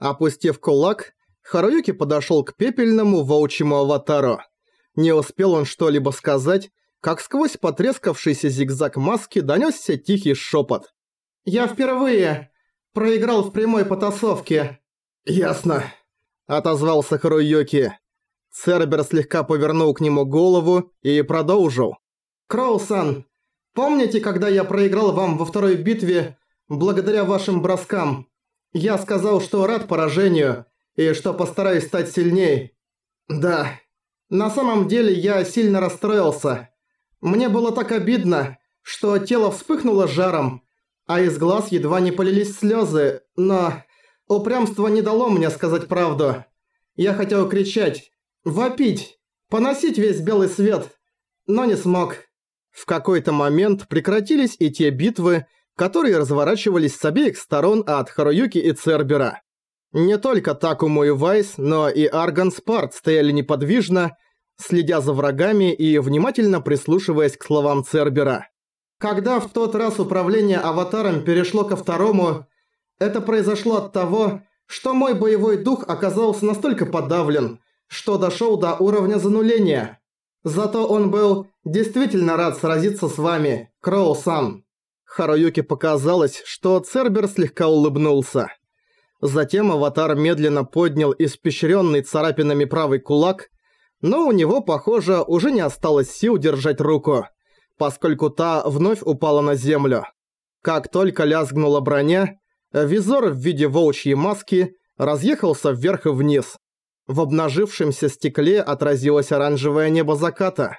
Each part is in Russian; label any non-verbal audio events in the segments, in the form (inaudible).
Опустив кулак, Харуюки подошёл к пепельному волчьему аватару. Не успел он что-либо сказать, как сквозь потрескавшийся зигзаг маски донёсся тихий шёпот. «Я впервые проиграл в прямой потасовке». «Ясно», — отозвался Харуюки. Цербер слегка повернул к нему голову и продолжил. «Кроусан, помните, когда я проиграл вам во второй битве благодаря вашим броскам? Я сказал, что рад поражению и что постараюсь стать сильней. Да, на самом деле я сильно расстроился. Мне было так обидно, что тело вспыхнуло жаром, а из глаз едва не полились слезы, но упрямство не дало мне сказать правду. Я хотел кричать, вопить, поносить весь белый свет, но не смог. В какой-то момент прекратились и те битвы, которые разворачивались с обеих сторон от Харуюки и Цербера. Не только Такуму и Вайс, но и Арган Спарт стояли неподвижно, следя за врагами и внимательно прислушиваясь к словам Цербера. Когда в тот раз управление аватаром перешло ко второму, это произошло от того, что мой боевой дух оказался настолько подавлен, что дошел до уровня зануления. Зато он был действительно рад сразиться с вами, Кроу-сан. Харуюке показалось, что Цербер слегка улыбнулся. Затем аватар медленно поднял испещренный царапинами правый кулак, но у него, похоже, уже не осталось сил держать руку, поскольку та вновь упала на землю. Как только лязгнула броня, визор в виде волчьей маски разъехался вверх и вниз. В обнажившемся стекле отразилось оранжевое небо заката.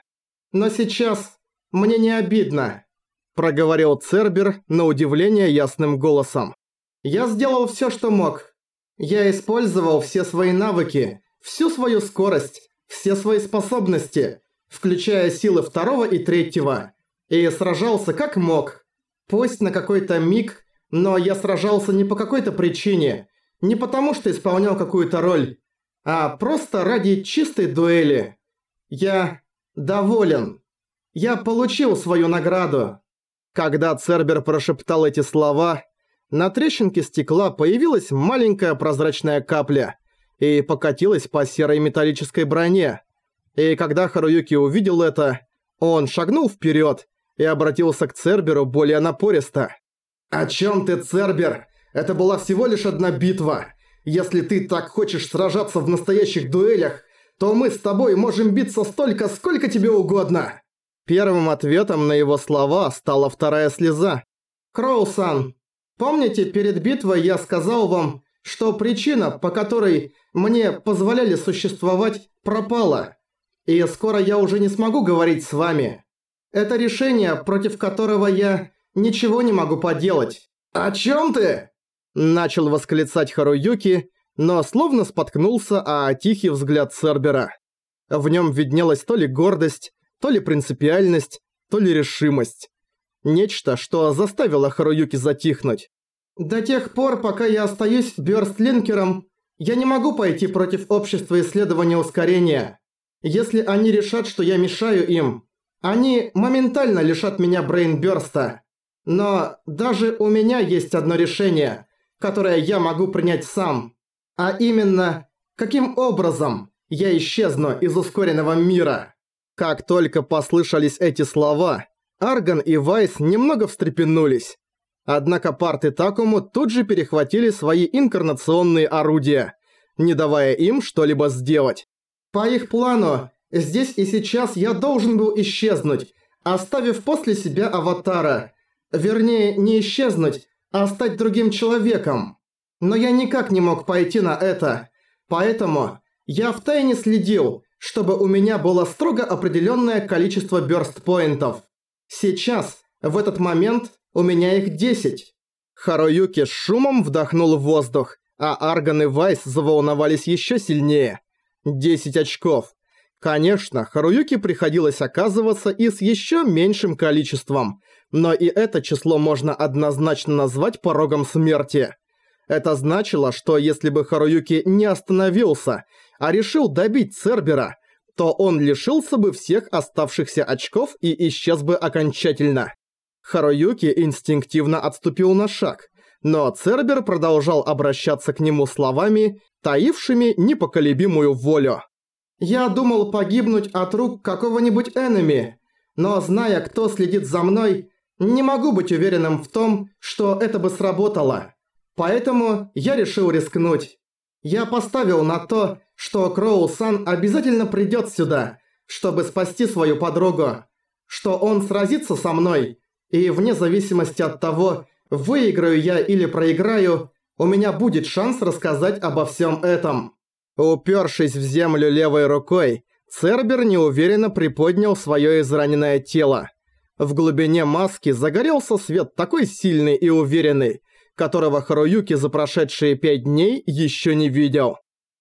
«Но сейчас мне не обидно», – проговорил Цербер на удивление ясным голосом. «Я сделал всё, что мог. Я использовал все свои навыки, всю свою скорость, все свои способности, включая силы второго и третьего, и сражался как мог. Пусть на какой-то миг, но я сражался не по какой-то причине, не потому что исполнял какую-то роль, а просто ради чистой дуэли. Я доволен. Я получил свою награду. Когда Цербер прошептал эти слова, на трещинке стекла появилась маленькая прозрачная капля и покатилась по серой металлической броне. И когда Харуюки увидел это, он шагнул вперед и обратился к Церберу более напористо. «О чем ты, Цербер? Это была всего лишь одна битва. Если ты так хочешь сражаться в настоящих дуэлях, то мы с тобой можем биться столько, сколько тебе угодно!» Первым ответом на его слова стала вторая слеза. «Кроусан, помните, перед битвой я сказал вам, что причина, по которой мне позволяли существовать, пропала, и скоро я уже не смогу говорить с вами. Это решение, против которого я ничего не могу поделать». «О чем ты?» Начал восклицать Харуюки, но словно споткнулся о тихий взгляд Цербера. В нем виднелась то ли гордость, то ли принципиальность, то ли решимость. Нечто, что заставило Харуюки затихнуть. «До тех пор, пока я остаюсь Бёрстлинкером, я не могу пойти против общества исследования ускорения. Если они решат, что я мешаю им, они моментально лишат меня брейнбёрста. Но даже у меня есть одно решение – которое я могу принять сам. А именно, каким образом я исчезну из ускоренного мира. Как только послышались эти слова, Арган и Вайс немного встрепенулись. Однако парты Такому тут же перехватили свои инкарнационные орудия, не давая им что-либо сделать. По их плану, здесь и сейчас я должен был исчезнуть, оставив после себя аватара. Вернее, не исчезнуть, а стать другим человеком. Но я никак не мог пойти на это, поэтому я втайне следил, чтобы у меня было строго определенное количество бёрст-поинтов. Сейчас, в этот момент, у меня их 10. Харуюки с шумом вдохнул воздух, а Арган и Вайс заволновались еще сильнее. 10 очков. Конечно, Харуюки приходилось оказываться и с еще меньшим количеством, но и это число можно однозначно назвать порогом смерти. Это значило, что если бы Харуюки не остановился, а решил добить Цербера, то он лишился бы всех оставшихся очков и исчез бы окончательно. Харуюки инстинктивно отступил на шаг, но Цербер продолжал обращаться к нему словами, таившими непоколебимую волю. «Я думал погибнуть от рук какого-нибудь энеми, но зная, кто следит за мной, не могу быть уверенным в том, что это бы сработало. Поэтому я решил рискнуть. Я поставил на то, что Кроу-сан обязательно придёт сюда, чтобы спасти свою подругу, что он сразится со мной, и вне зависимости от того, выиграю я или проиграю, у меня будет шанс рассказать обо всем этом. Упершись в землю левой рукой, Цербер неуверенно приподнял свое израненное тело. В глубине маски загорелся свет такой сильный и уверенный, которого Харуюки за прошедшие пять дней еще не видел.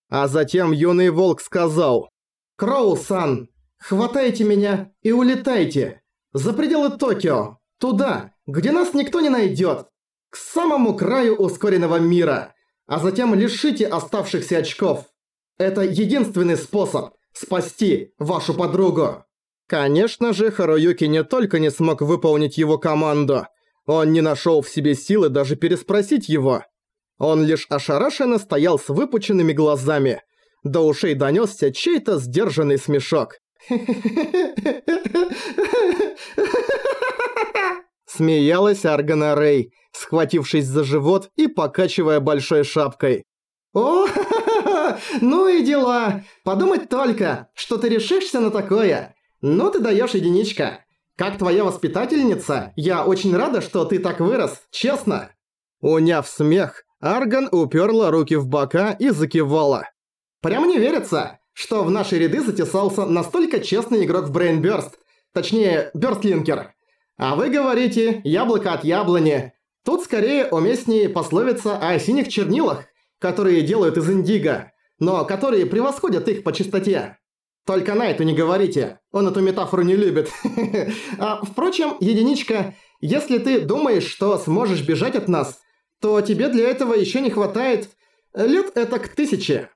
А затем юный волк сказал «Кроу-сан, хватайте меня и улетайте! За пределы Токио! Туда, где нас никто не найдет! К самому краю ускоренного мира! А затем лишите оставшихся очков! Это единственный способ спасти вашу подругу!» Конечно же, Харуюки не только не смог выполнить его команду, он не нашел в себе силы даже переспросить его. Он лишь ошарашенно стоял с выпученными глазами. До ушей донёсся чей-то сдержанный смешок. Смеялась Аргана Рэй, схватившись за живот и покачивая большой шапкой. «О, ну и дела! Подумать только, что ты решишься на такое! Ну ты даёшь единичка! Как твоя воспитательница, я очень рада, что ты так вырос, честно!» Уняв смех, Арган уперла руки в бока и закивала. «Прям не верится, что в наши ряды затесался настолько честный игрок в Брейнбёрст, точнее, Бёрстлинкер. А вы говорите «яблоко от яблони». Тут скорее уместнее пословица о синих чернилах, которые делают из индиго, но которые превосходят их по чистоте. Только на это не говорите, он эту метафору не любит. (laughs) а, впрочем, единичка, если ты думаешь, что сможешь бежать от нас, то тебе для этого еще не хватает лет это к тысяче.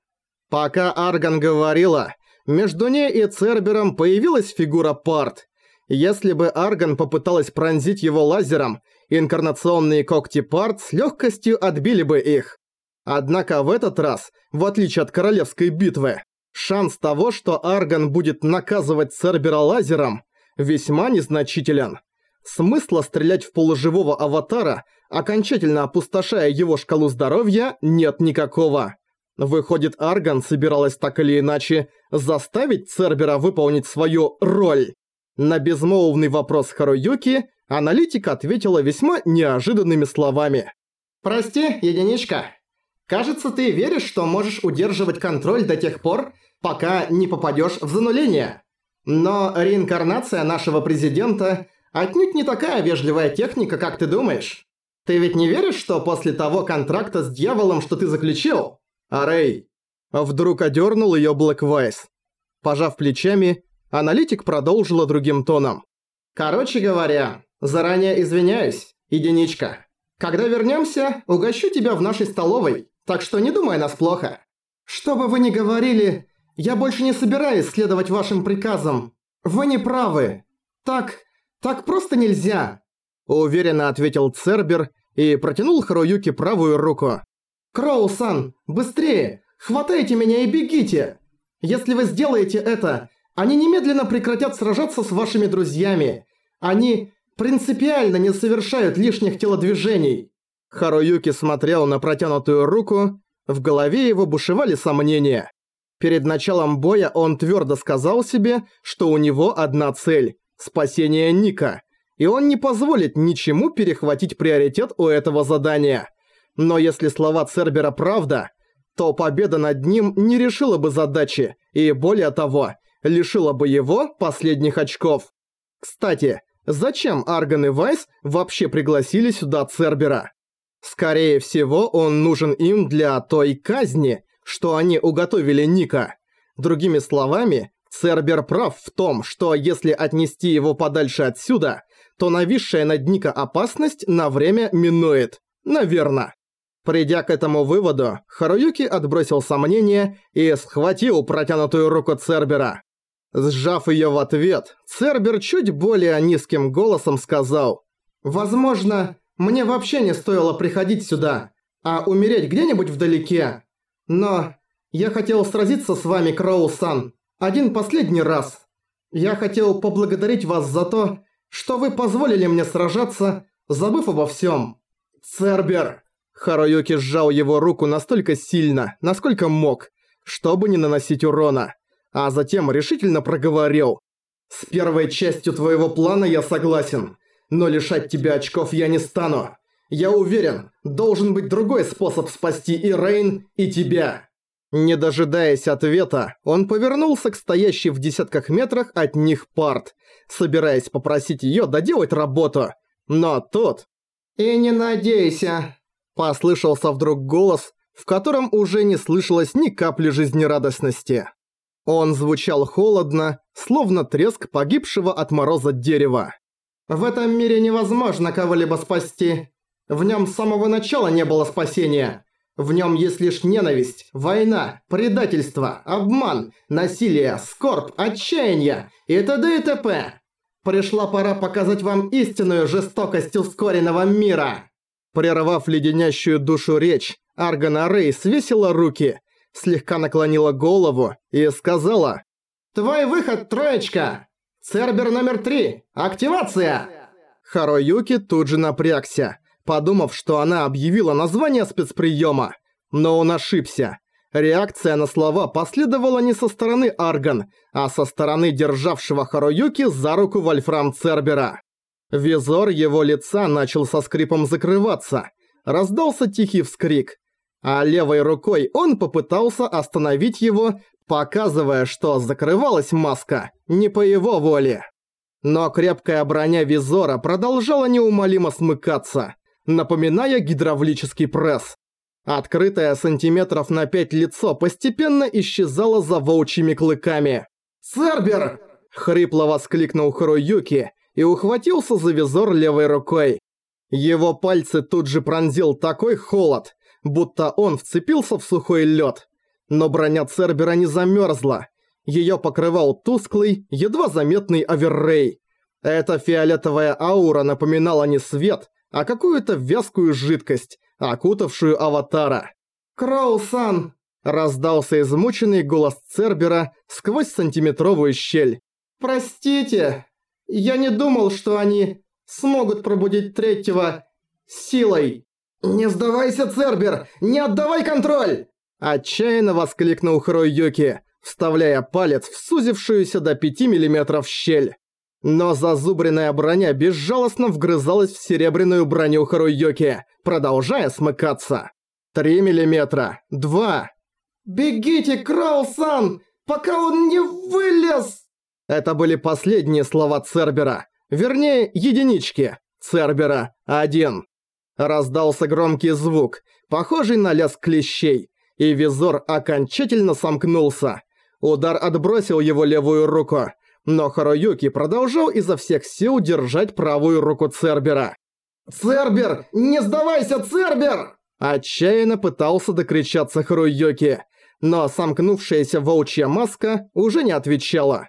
Пока Арган говорила, между ней и Цербером появилась фигура Парт. Если бы Арган попыталась пронзить его лазером, инкарнационные когти Парт с легкостью отбили бы их. Однако в этот раз, в отличие от королевской битвы, шанс того, что Арган будет наказывать Цербера лазером, весьма незначителен. Смысла стрелять в полуживого аватара, окончательно опустошая его шкалу здоровья, нет никакого. Выходит, Арган собиралась так или иначе заставить Цербера выполнить свою роль. На безмолвный вопрос Харуюки аналитик ответила весьма неожиданными словами. «Прости, единичка. Кажется, ты веришь, что можешь удерживать контроль до тех пор, пока не попадёшь в зануление. Но реинкарнация нашего президента отнюдь не такая вежливая техника, как ты думаешь. Ты ведь не веришь, что после того контракта с дьяволом, что ты заключил, а Рэй вдруг одернул её Блэквайс. Пожав плечами, аналитик продолжила другим тоном. «Короче говоря, заранее извиняюсь, единичка. Когда вернёмся, угощу тебя в нашей столовой, так что не думай нас плохо. Что бы вы ни говорили, я больше не собираюсь следовать вашим приказам. Вы не правы. Так, так просто нельзя. Уверенно ответил Цербер и протянул Харуюке правую руку. «Кроу-сан, быстрее! Хватайте меня и бегите! Если вы сделаете это, они немедленно прекратят сражаться с вашими друзьями. Они принципиально не совершают лишних телодвижений». Харуюки смотрел на протянутую руку, в голове его бушевали сомнения. Перед началом боя он твердо сказал себе, что у него одна цель – спасение Ника, и он не позволит ничему перехватить приоритет у этого задания. Но если слова Цербера правда, то победа над ним не решила бы задачи и, более того, лишила бы его последних очков. Кстати, зачем Арган и Вайс вообще пригласили сюда Цербера? Скорее всего, он нужен им для той казни, что они уготовили Ника. Другими словами, Цербер прав в том, что если отнести его подальше отсюда, то нависшая над Ника опасность на время минует. Наверно. Придя к этому выводу, Харуюки отбросил сомнения и схватил протянутую руку Цербера. Сжав её в ответ, Цербер чуть более низким голосом сказал «Возможно, Мне вообще не стоило приходить сюда, а умереть где-нибудь вдалеке. Но я хотел сразиться с вами, Кроу-сан, один последний раз. Я хотел поблагодарить вас за то, что вы позволили мне сражаться, забыв обо всем. Цербер!» Харуюки сжал его руку настолько сильно, насколько мог, чтобы не наносить урона, а затем решительно проговорил. «С первой частью твоего плана я согласен, но лишать тебя очков я не стану. Я уверен, должен быть другой способ спасти и Рейн, и тебя». Не дожидаясь ответа, он повернулся к стоящей в десятках метрах от них парт, собираясь попросить её доделать работу. Но тут... «И не надейся», – послышался вдруг голос, в котором уже не слышалось ни капли жизнерадостности. Он звучал холодно, словно треск погибшего от мороза дерева. «В этом мире невозможно кого-либо спасти. В нём с самого начала не было спасения. В нем есть лишь ненависть, война, предательство, обман, насилие, скорбь, отчаяние и т.д. и т.п. Пришла пора показать вам истинную жестокость ускоренного мира!» Прервав леденящую душу речь, Аргана Рей свесила руки, слегка наклонила голову и сказала «Твой выход, троечка! Цербер номер три! Активация!» Харуюки тут же напрягся подумав, что она объявила название спецприема. Но он ошибся. Реакция на слова последовала не со стороны Арган, а со стороны державшего Харуюки за руку Вольфрам Цербера. Визор его лица начал со скрипом закрываться. Раздался тихий вскрик. А левой рукой он попытался остановить его, показывая, что закрывалась маска не по его воле. Но крепкая броня Визора продолжала неумолимо смыкаться напоминая гидравлический пресс. Открытое сантиметров на пять лицо постепенно исчезало за волчьими клыками. «Цербер!» – хрипло воскликнул Харуюки и ухватился за визор левой рукой. Его пальцы тут же пронзил такой холод, будто он вцепился в сухой лед. Но броня Цербера не замерзла. Ее покрывал тусклый, едва заметный оверрей. Эта фиолетовая аура напоминала не свет, а какую-то вязкую жидкость, окутавшую аватара. «Кроу-сан!» – раздался измученный голос Цербера сквозь сантиметровую щель. «Простите, я не думал, что они смогут пробудить третьего силой. Не сдавайся, Цербер! Не отдавай контроль!» Отчаянно воскликнул Хрой вставляя палец в сузившуюся до 5 мм щель. Но зазубренная броня безжалостно вгрызалась в серебряную броню Харуюки, продолжая смыкаться. Три миллиметра. Два. «Бегите, Крау-сан, пока он не вылез!» Это были последние слова Цербера. Вернее, единички. Цербера. Один. Раздался громкий звук, похожий на лязг клещей, и визор окончательно сомкнулся. Удар отбросил его левую руку, но Харуюки продолжал изо всех сил держать правую руку Цербера. «Цербер! Не сдавайся, Цербер!» Отчаянно пытался докричаться Харуюки, но сомкнувшаяся волчья маска уже не отвечала.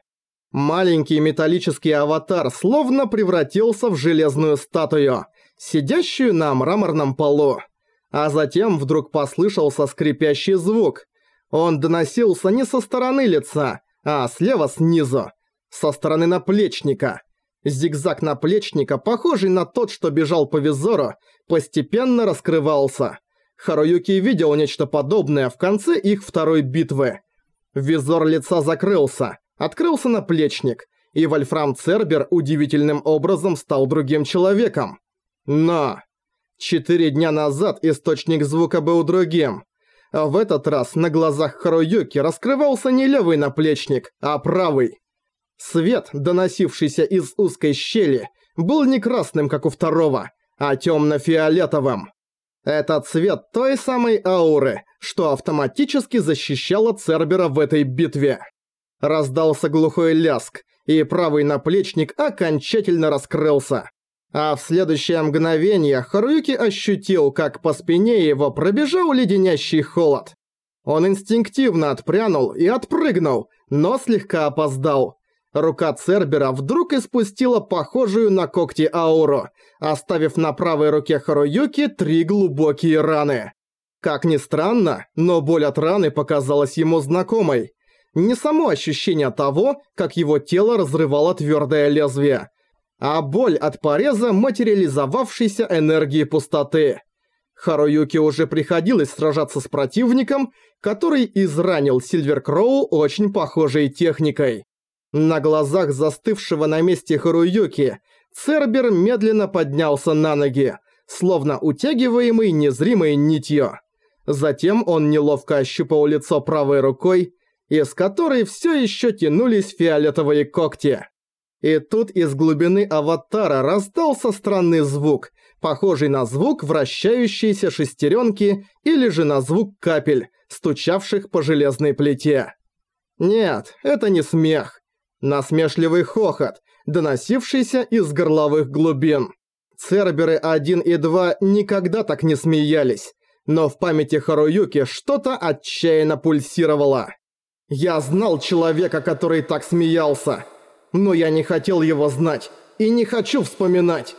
Маленький металлический аватар словно превратился в железную статую, сидящую на мраморном полу. А затем вдруг послышался скрипящий звук. Он доносился не со стороны лица, а слева снизу, со стороны наплечника. Зигзаг наплечника, похожий на тот, что бежал по визору, постепенно раскрывался. Харуюки видел нечто подобное в конце их второй битвы. Визор лица закрылся, открылся наплечник, и Вольфрам Цербер удивительным образом стал другим человеком. Но... Четыре дня назад источник звука был другим. А в этот раз на глазах Харуюки раскрывался не левый наплечник, а правый. Свет, доносившийся из узкой щели, был не красным, как у второго, а темно-фиолетовым. Это цвет той самой ауры, что автоматически защищала Цербера в этой битве. Раздался глухой ляск, и правый наплечник окончательно раскрылся. А в следующее мгновение Харуюки ощутил, как по спине его пробежал леденящий холод. Он инстинктивно отпрянул и отпрыгнул, но слегка опоздал. Рука Цербера вдруг испустила похожую на когти ауру, оставив на правой руке Харуюки три глубокие раны. Как ни странно, но боль от раны показалась ему знакомой. Не само ощущение того, как его тело разрывало твердое лезвие, а боль от пореза материализовавшейся энергии пустоты. Харуюке уже приходилось сражаться с противником, который изранил Сильвер Кроу очень похожей техникой. На глазах застывшего на месте Харуюки Цербер медленно поднялся на ноги, словно утягиваемый незримой нитью. Затем он неловко ощупал лицо правой рукой, из которой все еще тянулись фиолетовые когти. И тут из глубины аватара раздался странный звук, похожий на звук вращающейся шестеренки или же на звук капель, стучавших по железной плите. Нет, это не смех. Насмешливый хохот, доносившийся из горловых глубин. Церберы 1 и 2 никогда так не смеялись, но в памяти Харуюки что-то отчаянно пульсировало. Я знал человека, который так смеялся, но я не хотел его знать и не хочу вспоминать.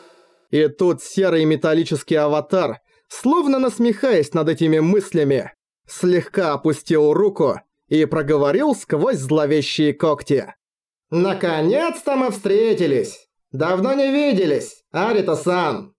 И тут серый металлический аватар, словно насмехаясь над этими мыслями, слегка опустил руку и проговорил сквозь зловещие когти. «Наконец-то мы встретились! Давно не виделись, Арита-сан!»